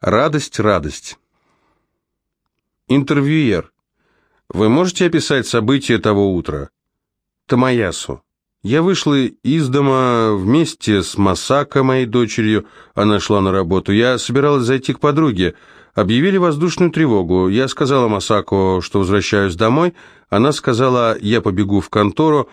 Радость, радость. Интервьюер. Вы можете описать события того утра? Тамаясу. Я вышла из дома вместе с Масако, моей дочерью. Она шла на работу. Я собиралась зайти к подруге. Объявили воздушную тревогу. Я сказала Масако, что возвращаюсь домой. Она сказала, я побегу в контору.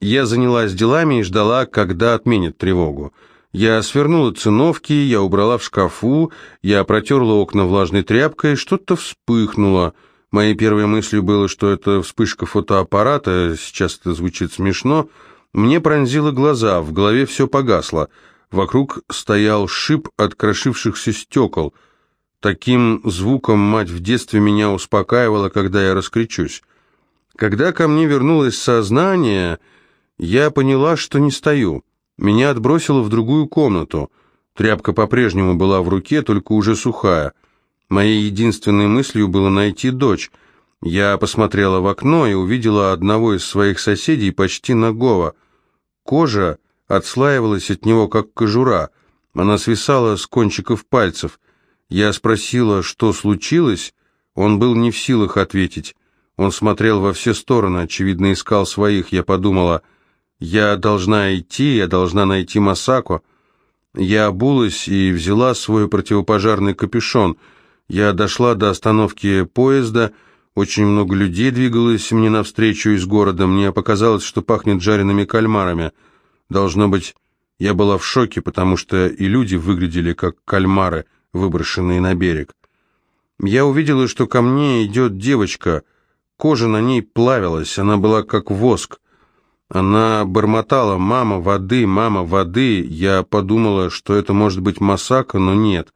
Я занялась делами и ждала, когда отменят тревогу. Я свернула циновки, я убрала в шкафу, я протерла окна влажной тряпкой, что-то вспыхнуло. Моей первой мыслью было, что это вспышка фотоаппарата, сейчас это звучит смешно. Мне пронзило глаза, в голове все погасло. Вокруг стоял шип от крошившихся стекол. Таким звуком мать в детстве меня успокаивала, когда я раскричусь. Когда ко мне вернулось сознание, я поняла, что не стою. Меня отбросило в другую комнату. Тряпка по-прежнему была в руке, только уже сухая. Моей единственной мыслью было найти дочь. Я посмотрела в окно и увидела одного из своих соседей почти нагого. Кожа отслаивалась от него, как кожура. Она свисала с кончиков пальцев. Я спросила, что случилось. Он был не в силах ответить. Он смотрел во все стороны, очевидно, искал своих. Я подумала, я должна идти, я должна найти Масако. Я обулась и взяла свой противопожарный капюшон. Я дошла до остановки поезда, очень много людей двигалось мне навстречу из города. Мне показалось, что пахнет жареными кальмарами. Должно быть, я была в шоке, потому что и люди выглядели как кальмары, выброшенные на берег. Я увидела, что ко мне идет девочка. Кожа на ней плавилась, она была как воск. Она бормотала «мама, воды, мама, воды». Я подумала, что это может быть Масака, но нет.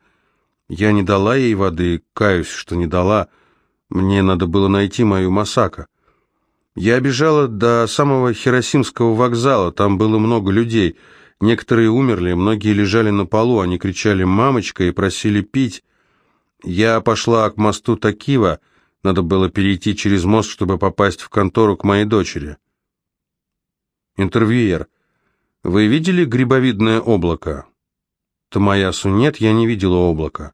Я не дала ей воды, каюсь, что не дала. Мне надо было найти мою Масака. Я бежала до самого Хиросимского вокзала, там было много людей. Некоторые умерли, многие лежали на полу, они кричали «мамочка» и просили пить. Я пошла к мосту Такива, надо было перейти через мост, чтобы попасть в контору к моей дочери. Интервьюер. Вы видели грибовидное облако? Тамаясу. Нет, я не видела облака.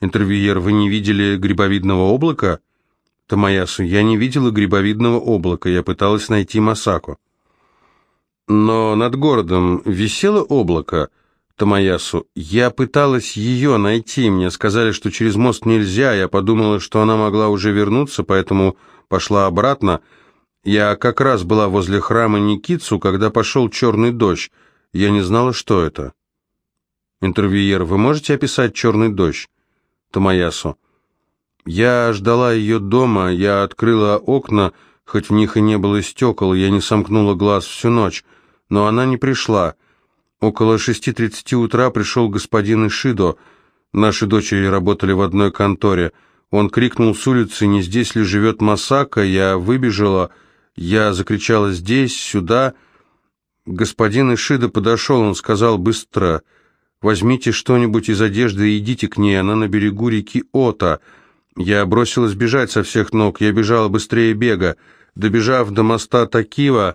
Интервьюер. Вы не видели грибовидного облака? Тамаясу. Я не видела грибовидного облака. Я пыталась найти Масаку. Но над городом висело облако. Тамаясу. Я пыталась ее найти. Мне сказали, что через мост нельзя. Я подумала, что она могла уже вернуться, поэтому пошла обратно. Я как раз была возле храма Никитсу, когда пошел черный дождь. Я не знала, что это. Интервьюер, вы можете описать черный дождь? Тамаясу. Я ждала ее дома, я открыла окна, хоть в них и не было стекол, я не сомкнула глаз всю ночь, но она не пришла. Около 6.30 утра пришел господин Ишидо. Наши дочери работали в одной конторе. Он крикнул с улицы, не здесь ли живет Масака, я выбежала... Я закричала «здесь, сюда». Господин Ишида подошел, он сказал быстро «возьмите что-нибудь из одежды и идите к ней, она на берегу реки Ота». Я бросилась бежать со всех ног, я бежала быстрее бега. Добежав до моста Такива,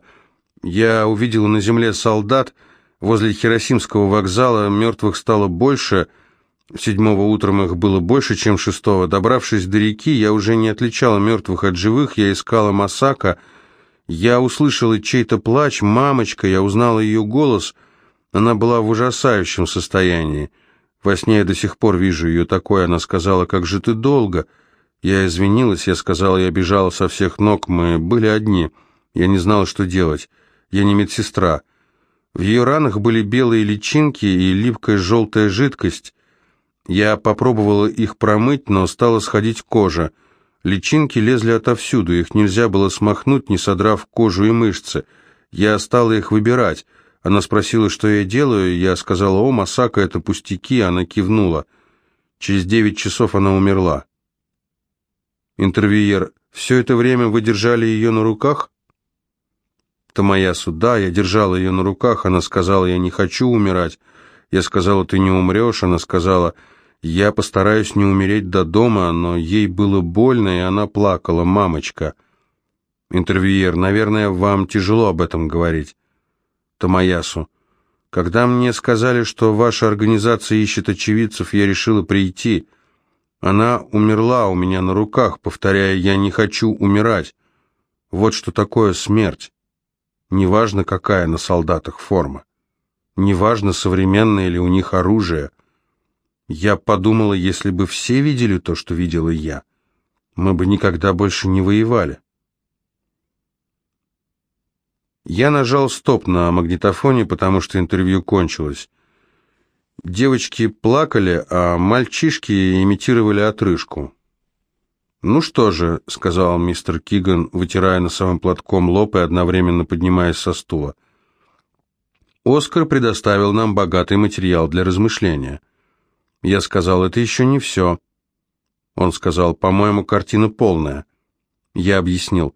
я увидела на земле солдат. Возле Хиросимского вокзала мертвых стало больше. Седьмого утром их было больше, чем шестого. Добравшись до реки, я уже не отличала мертвых от живых, я искала Масака — я услышала чей-то плач, мамочка, я узнала ее голос. Она была в ужасающем состоянии. Во сне я до сих пор вижу ее такой. Она сказала, как же ты долго. Я извинилась, я сказала, я бежала со всех ног, мы были одни. Я не знала, что делать. Я не медсестра. В ее ранах были белые личинки и липкая желтая жидкость. Я попробовала их промыть, но стала сходить кожа. Личинки лезли отовсюду, их нельзя было смахнуть, не содрав кожу и мышцы. Я стала их выбирать. Она спросила, что я делаю, я сказала, «О, Масака, это пустяки», она кивнула. Через девять часов она умерла. Интервьюер, все это время вы держали ее на руках? Тамаясу, да, я держала ее на руках, она сказала, я не хочу умирать. Я сказала, ты не умрешь, она сказала, постараюсь не умереть до дома, но ей было больно, и она плакала, мамочка. Интервьюер, наверное, вам тяжело об этом говорить. Тамаясу. Когда мне сказали, что ваша организация ищет очевидцев, я решила прийти. Она умерла у меня на руках, повторяя, я не хочу умирать. Вот что такое смерть. Неважно, какая на солдатах форма. Неважно, современное ли у них оружие. Я подумала, если бы все видели то, что видела я, мы бы никогда больше не воевали. Я нажал стоп на магнитофоне, потому что интервью кончилось. Девочки плакали, а мальчишки имитировали отрыжку. «Ну что же», — сказал мистер Киган, вытирая носовым платком лоб и одновременно поднимаясь со стула. «Оскар предоставил нам богатый материал для размышления». Я сказал, «Это еще не все». Он сказал, «По-моему, картина полная». Я объяснил,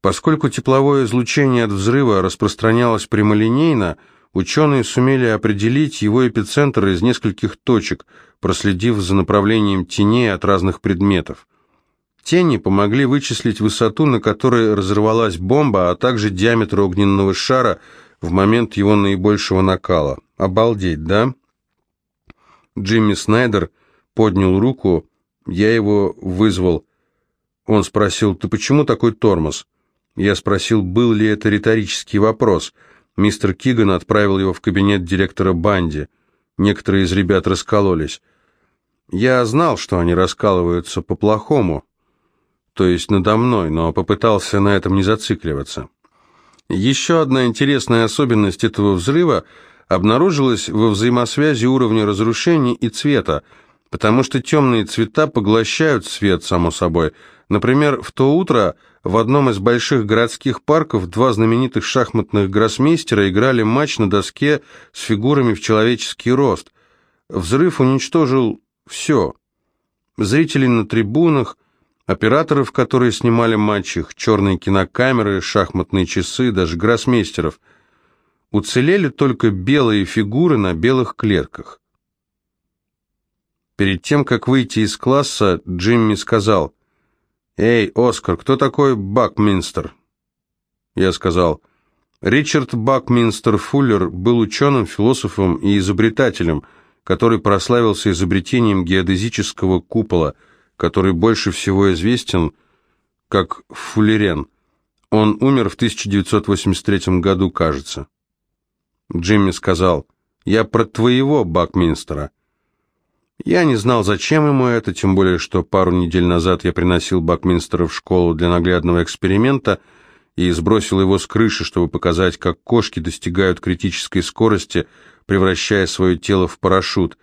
Поскольку тепловое излучение от взрыва распространялось прямолинейно, ученые сумели определить его эпицентр из нескольких точек, проследив за направлением теней от разных предметов. Тени помогли вычислить высоту, на которой разорвалась бомба, а также диаметр огненного шара в момент его наибольшего накала. Обалдеть, да? Джимми Снайдер поднял руку, я его вызвал. Он спросил, «Ты почему такой тормоз?» Я спросил, был ли это риторический вопрос. Мистер Киган отправил его в кабинет директора Банди. Некоторые из ребят раскололись. Я знал, что они раскалываются по-плохому, то есть надо мной, но попытался на этом не зацикливаться. Еще одна интересная особенность этого взрыва обнаружилась во взаимосвязи уровня разрушений и цвета, потому что темные цвета поглощают свет, само собой. Например, в то утро в одном из больших городских парков два знаменитых шахматных гроссмейстера играли матч на доске с фигурами в человеческий рост. Взрыв уничтожил все. Зрители на трибунах, операторов, которые снимали матч, их черные кинокамеры, шахматные часы, даже гроссмейстеров. Уцелели только белые фигуры на белых клетках. Перед тем, как выйти из класса, Джимми сказал – «Эй, Оскар, кто такой Бакминстер?» Я сказал, «Ричард Бакминстер Фуллер был ученым, философом и изобретателем, который прославился изобретением геодезического купола, который больше всего известен как Фуллерен. Он умер в 1983 году, кажется». Джимми сказал, «Я про твоего Бакминстера». Я не знал, зачем ему это, тем более, что пару недель назад я приносил Бакминстера в школу для наглядного эксперимента и сбросил его с крыши, чтобы показать, как кошки достигают критической скорости, превращая свое тело в парашют,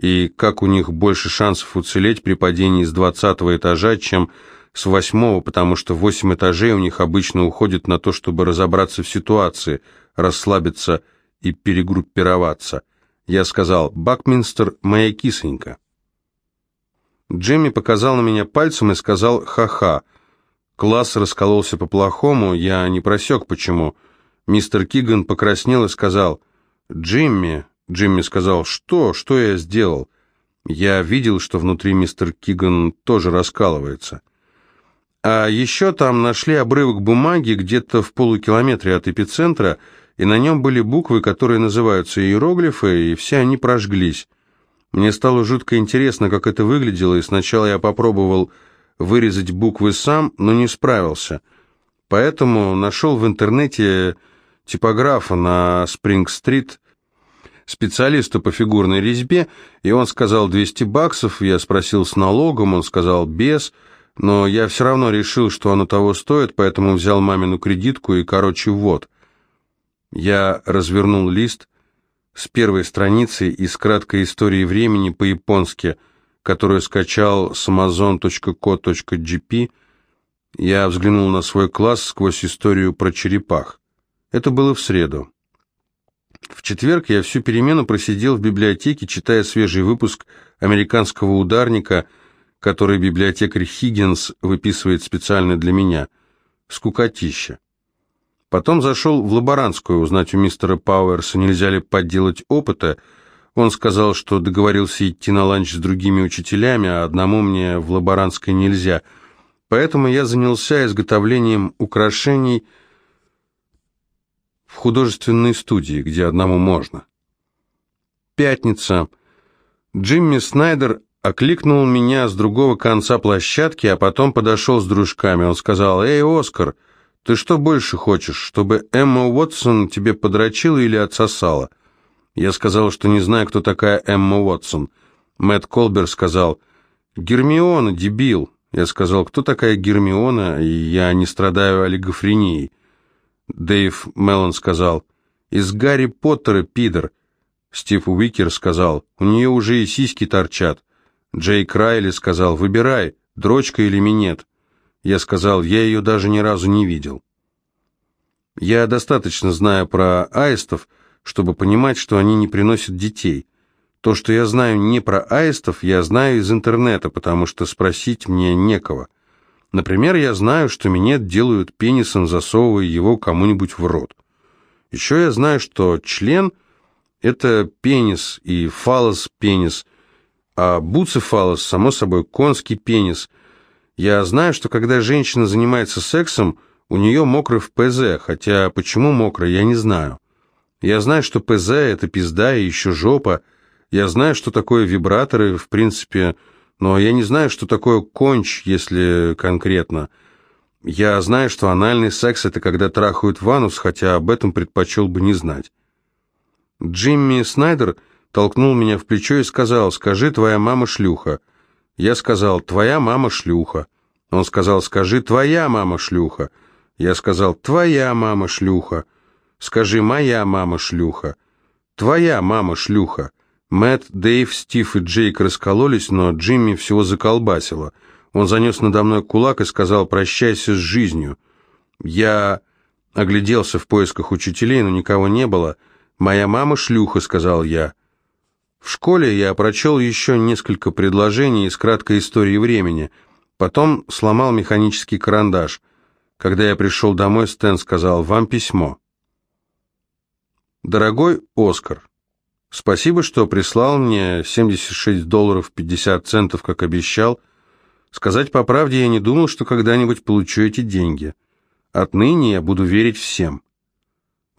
и как у них больше шансов уцелеть при падении с двадцатого этажа, чем с восьмого, потому что восемь этажей у них обычно уходит на то, чтобы разобраться в ситуации, расслабиться и перегруппироваться – я сказал, «Бакминстер, моя кисонька». Джимми показал на меня пальцем и сказал «ха-ха». Класс раскололся по-плохому, я не просек почему. Мистер Киган покраснел и сказал «Джимми». Джимми сказал «Что? Что я сделал?» Я видел, что внутри мистер Киган тоже раскалывается. А еще там нашли обрывок бумаги где-то в полукилометре от эпицентра, и на нем были буквы, которые называются иероглифы, и все они прожглись. Мне стало жутко интересно, как это выглядело, и сначала я попробовал вырезать буквы сам, но не справился. Поэтому нашел в интернете типографа на Спринг-стрит, специалиста по фигурной резьбе, и он сказал 200 баксов, я спросил с налогом, он сказал без, но я все равно решил, что оно того стоит, поэтому взял мамину кредитку и, короче, вот – я развернул лист с первой страницы из краткой истории времени по-японски, которую скачал с amazon.co.gp. Я взглянул на свой класс сквозь историю про черепах. Это было в среду. В четверг я всю перемену просидел в библиотеке, читая свежий выпуск американского ударника, который библиотекарь Хиггинс выписывает специально для меня. Скукотища. Потом зашел в лаборантскую узнать у мистера Пауэрса, нельзя ли подделать опыта. Он сказал, что договорился идти на ланч с другими учителями, а одному мне в лаборантской нельзя. Поэтому я занялся изготовлением украшений в художественной студии, где одному можно. Пятница. Джимми Снайдер окликнул меня с другого конца площадки, а потом подошел с дружками. Он сказал, «Эй, Оскар, ты что больше хочешь, чтобы Эмма Уотсон тебе подрочила или отсосала?» Я сказал, что не знаю, кто такая Эмма Уотсон. Мэтт Колбер сказал, «Гермиона, дебил». Я сказал, кто такая Гермиона, и я не страдаю олигофренией. Дэйв Меллон сказал, «Из Гарри Поттера, пидор». Стив Уикер сказал, «У нее уже и сиськи торчат». Джейк Райли сказал, «Выбирай, дрочка или минет». Я сказал, «Я ее даже ни разу не видел». Я достаточно знаю про аистов, чтобы понимать, что они не приносят детей. То, что я знаю не про аистов, я знаю из интернета, потому что спросить мне некого. Например, я знаю, что минет делают пенисом, засовывая его кому-нибудь в рот. Еще я знаю, что член – это пенис и фалос – пенис, а буцефалос, само собой, конский пенис. Я знаю, что когда женщина занимается сексом, у нее мокрый в ПЗ, хотя почему мокрый, я не знаю. Я знаю, что ПЗ – это пизда и еще жопа. Я знаю, что такое вибраторы, в принципе, но я не знаю, что такое конч, если конкретно. Я знаю, что анальный секс – это когда трахают ванус, хотя об этом предпочел бы не знать. Джимми Снайдер толкнул меня в плечо и сказал, «Скажи, твоя мама шлюха». Я сказал, «Твоя мама шлюха». Он сказал, «Скажи, твоя мама шлюха». Я сказал, «Твоя мама шлюха». Скажи, моя мама шлюха. Твоя мама шлюха. Мэтт, Дэйв, Стив и Джейк раскололись, но Джимми всего заколбасило. Он занес надо мной кулак и сказал «прощайся с жизнью». Я огляделся в поисках учителей, но никого не было. «Моя мама шлюха», — сказал я. В школе я прочел еще несколько предложений из краткой истории времени. Потом сломал механический карандаш. Когда я пришел домой, Стэн сказал «Вам письмо». Дорогой Оскар, спасибо, что прислал мне 76 долларов 50 центов, как обещал. Сказать по правде, я не думал, что когда-нибудь получу эти деньги. Отныне я буду верить всем.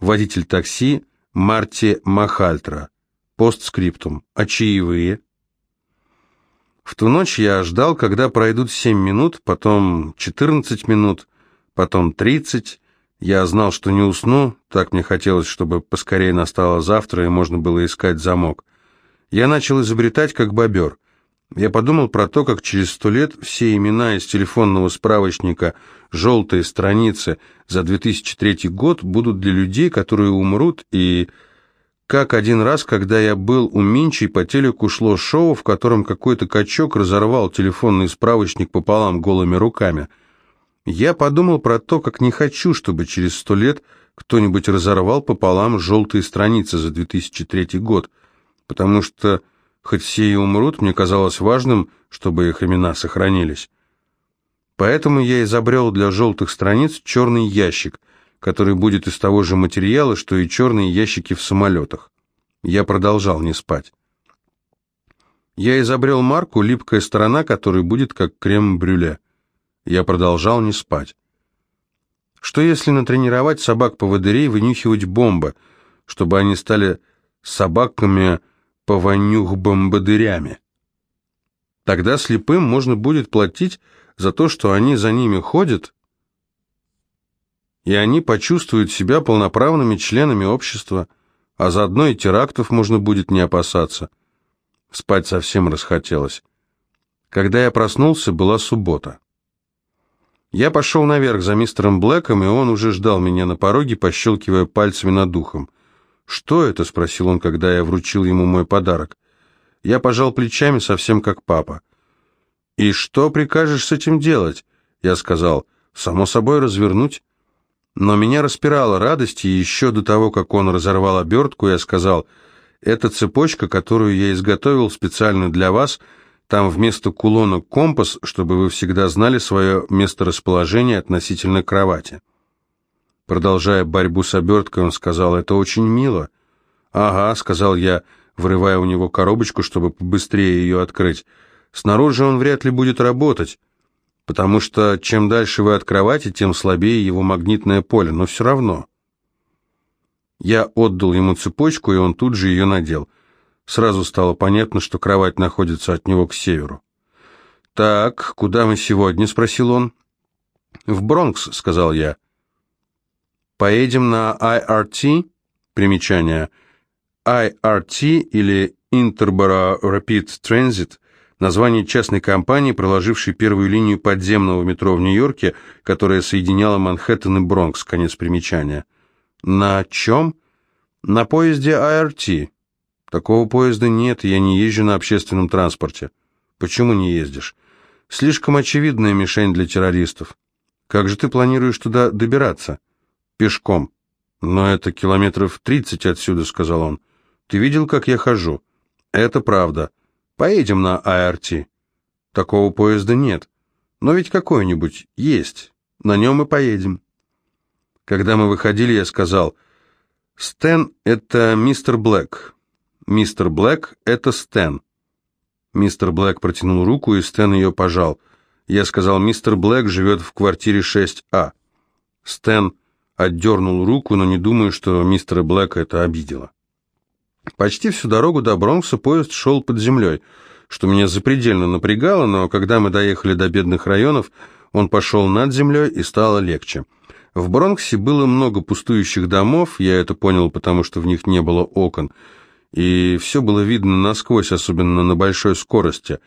Водитель такси Марти Махальтра. Постскриптум. А чаевые? В ту ночь я ждал, когда пройдут 7 минут, потом 14 минут, потом 30 я знал, что не усну, так мне хотелось, чтобы поскорее настало завтра и можно было искать замок. Я начал изобретать, как бобер. Я подумал про то, как через сто лет все имена из телефонного справочника «желтые страницы» за 2003 год будут для людей, которые умрут, и как один раз, когда я был у Минчи, по телеку шло шоу, в котором какой-то качок разорвал телефонный справочник пополам голыми руками – я подумал про то, как не хочу, чтобы через сто лет кто-нибудь разорвал пополам желтые страницы за 2003 год, потому что, хоть все и умрут, мне казалось важным, чтобы их имена сохранились. Поэтому я изобрел для желтых страниц черный ящик, который будет из того же материала, что и черные ящики в самолетах. Я продолжал не спать. Я изобрел марку «Липкая сторона», которая будет как крем-брюле. Я продолжал не спать. Что если натренировать собак-поводырей вынюхивать бомбы, чтобы они стали собаками повонюх-бомбадырями? Тогда слепым можно будет платить за то, что они за ними ходят, и они почувствуют себя полноправными членами общества, а заодно и терактов можно будет не опасаться. Спать совсем расхотелось. Когда я проснулся, была суббота. Я пошел наверх за мистером Блэком, и он уже ждал меня на пороге, пощелкивая пальцами над духом. «Что это?» — спросил он, когда я вручил ему мой подарок. Я пожал плечами, совсем как папа. «И что прикажешь с этим делать?» Я сказал, «Само собой развернуть». Но меня распирала радость, и еще до того, как он разорвал обертку, я сказал, «Это цепочка, которую я изготовил специально для вас», — там вместо кулона компас, чтобы вы всегда знали свое месторасположение относительно кровати. Продолжая борьбу с оберткой, он сказал, «Это очень мило». «Ага», — сказал я, вырывая у него коробочку, чтобы побыстрее ее открыть. «Снаружи он вряд ли будет работать, потому что чем дальше вы от кровати, тем слабее его магнитное поле, но все равно». Я отдал ему цепочку, и он тут же ее надел. Сразу стало понятно, что кровать находится от него к северу. «Так, куда мы сегодня?» — спросил он. «В Бронкс», — сказал я. «Поедем на IRT?» Примечание. IRT или Interborough Rapid Transit – название частной компании, проложившей первую линию подземного метро в Нью-Йорке, которая соединяла Манхэттен и Бронкс. Конец примечания. «На чем?» «На поезде IRT». «Такого поезда нет, я не езжу на общественном транспорте». «Почему не ездишь?» «Слишком очевидная мишень для террористов». «Как же ты планируешь туда добираться?» «Пешком». «Но это километров тридцать отсюда», — сказал он. «Ты видел, как я хожу?» «Это правда. Поедем на АРТ». «Такого поезда нет. Но ведь какой-нибудь есть. На нем и поедем». Когда мы выходили, я сказал, «Стэн — это мистер Блэк. Мистер Блэк — это Стэн». Мистер Блэк протянул руку, и Стэн ее пожал. Я сказал, «Мистер Блэк живет в квартире 6А». Стэн отдернул руку, но не думаю, что мистера Блэка это обидело. Почти всю дорогу до Бронкса поезд шел под землей, что меня запредельно напрягало, но когда мы доехали до бедных районов, он пошел над землей и стало легче. В Бронксе было много пустующих домов, я это понял, потому что в них не было окон, и все было видно насквозь, особенно на большой скорости.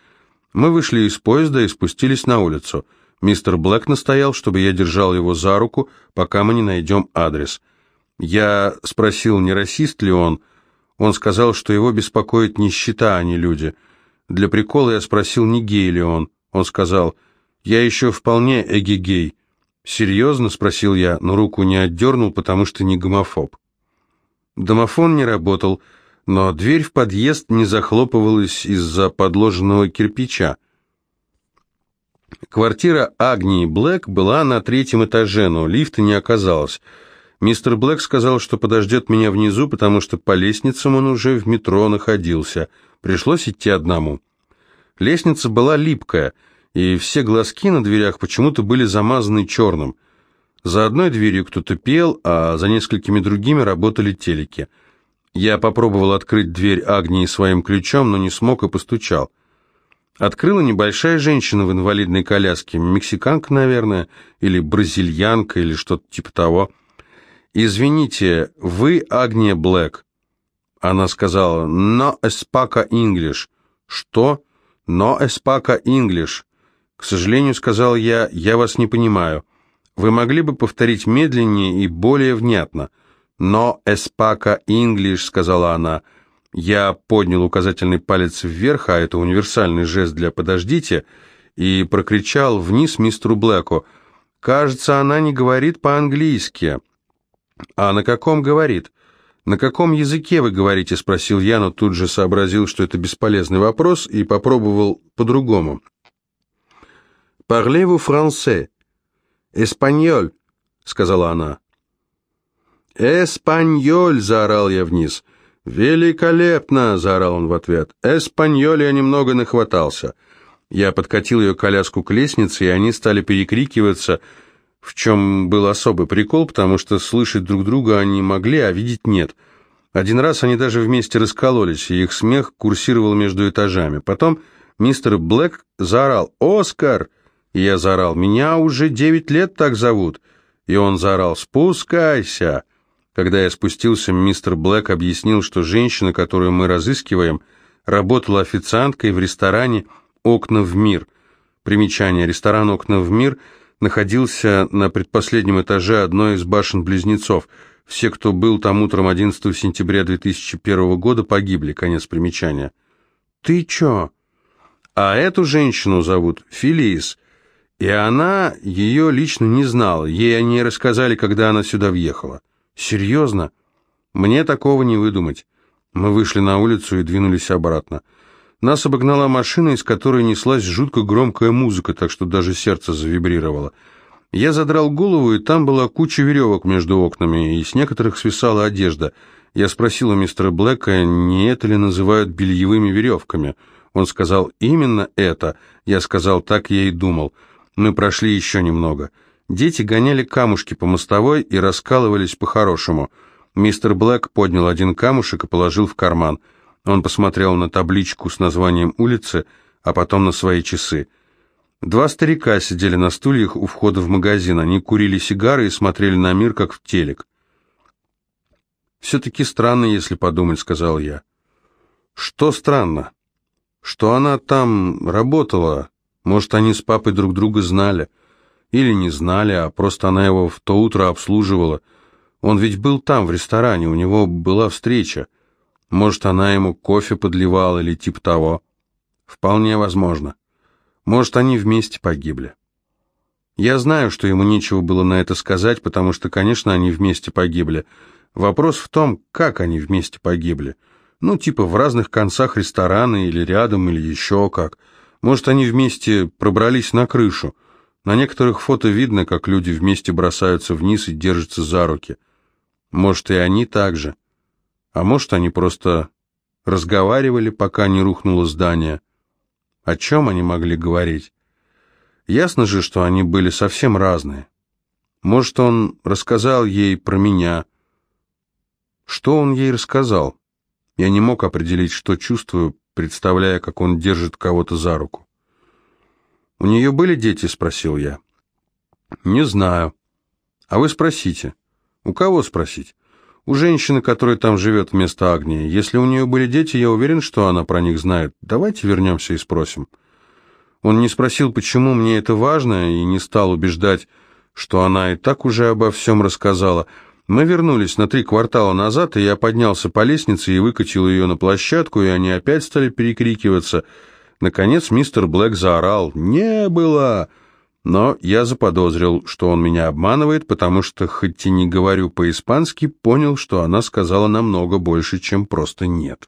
Мы вышли из поезда и спустились на улицу. Мистер Блэк настоял, чтобы я держал его за руку, пока мы не найдем адрес. Я спросил, не расист ли он, он сказал, что его беспокоит нищета, а не люди. Для прикола я спросил, не гей ли он. Он сказал, я еще вполне эгегей. «Серьезно?» — спросил я, но руку не отдернул, потому что не гомофоб. Домофон не работал, но дверь в подъезд не захлопывалась из-за подложенного кирпича. Квартира Агнии Блэк была на третьем этаже, но лифта не оказалось. Мистер Блэк сказал, что подождет меня внизу, потому что по лестницам он уже в метро находился. Пришлось идти одному. Лестница была липкая, и все глазки на дверях почему-то были замазаны черным. За одной дверью кто-то пел, а за несколькими другими работали телеки. Я попробовал открыть дверь Агнии своим ключом, но не смог и постучал. Открыла небольшая женщина в инвалидной коляске, мексиканка, наверное, или бразильянка, или что-то типа того. «Извините, вы Агния Блэк?» Она сказала «No espaka English». «Что?» «No espaka English». «К сожалению, — сказал я, — я вас не понимаю. Вы могли бы повторить медленнее и более внятно?» «No espaka English», — сказала она. Я поднял указательный палец вверх, а это универсальный жест для «подождите», и прокричал вниз мистеру Блэку. «Кажется, она не говорит по-английски». «А на каком говорит?» «На каком языке вы говорите?» – спросил я, но тут же сообразил, что это бесполезный вопрос, и попробовал по-другому. «Parlez-vous français?» «Эспаньоль», – сказала она. «Эспаньоль!» – заорал я вниз. «Великолепно!» – заорал он в ответ. «Эспаньоль я немного нахватался». Я подкатил ее коляску к лестнице, и они стали перекрикиваться – в чем был особый прикол, потому что слышать друг друга они могли, а видеть нет. Один раз они даже вместе раскололись, и их смех курсировал между этажами. Потом мистер Блэк заорал «Оскар!» И я заорал «Меня уже девять лет так зовут!» И он заорал «Спускайся!» Когда я спустился, мистер Блэк объяснил, что женщина, которую мы разыскиваем, работала официанткой в ресторане «Окна в мир». Примечание «Ресторан «Окна в мир» — находился на предпоследнем этаже одной из башен-близнецов. Все, кто был там утром 11 сентября 2001 года, погибли. Конец примечания. «Ты чё?» «А эту женщину зовут Филис, и она ее лично не знала. Ей они рассказали, когда она сюда въехала». «Серьезно? Мне такого не выдумать». Мы вышли на улицу и двинулись обратно. Нас обогнала машина, из которой неслась жутко громкая музыка, так что даже сердце завибрировало. Я задрал голову, и там была куча веревок между окнами, и с некоторых свисала одежда. Я спросил у мистера Блэка, не это ли называют бельевыми веревками. Он сказал, именно это. Я сказал, так я и думал. Мы прошли еще немного. Дети гоняли камушки по мостовой и раскалывались по-хорошему. Мистер Блэк поднял один камушек и положил в карман. Он посмотрел на табличку с названием улицы, а потом на свои часы. Два старика сидели на стульях у входа в магазин. Они курили сигары и смотрели на мир, как в телек. «Все-таки странно, если подумать», — сказал я. «Что странно?» «Что она там работала. Может, они с папой друг друга знали. Или не знали, а просто она его в то утро обслуживала. Он ведь был там, в ресторане, у него была встреча. Может, она ему кофе подливала или типа того. Вполне возможно. Может, они вместе погибли. Я знаю, что ему нечего было на это сказать, потому что, конечно, они вместе погибли. Вопрос в том, как они вместе погибли. Ну, типа в разных концах ресторана или рядом, или еще как. Может, они вместе пробрались на крышу. На некоторых фото видно, как люди вместе бросаются вниз и держатся за руки. Может, и они так же. А может, они просто разговаривали, пока не рухнуло здание. О чем они могли говорить? Ясно же, что они были совсем разные. Может, он рассказал ей про меня. Что он ей рассказал? Я не мог определить, что чувствую, представляя, как он держит кого-то за руку. «У нее были дети?» — спросил я. «Не знаю. А вы спросите». У кого спросить? У женщины, которая там живет вместо Агнии. Если у нее были дети, я уверен, что она про них знает. Давайте вернемся и спросим. Он не спросил, почему мне это важно, и не стал убеждать, что она и так уже обо всем рассказала. Мы вернулись на три квартала назад, и я поднялся по лестнице и выкатил ее на площадку, и они опять стали перекрикиваться. Наконец мистер Блэк заорал «Не было!» Но я заподозрил, что он меня обманывает, потому что, хоть и не говорю по-испански, понял, что она сказала намного больше, чем просто «нет».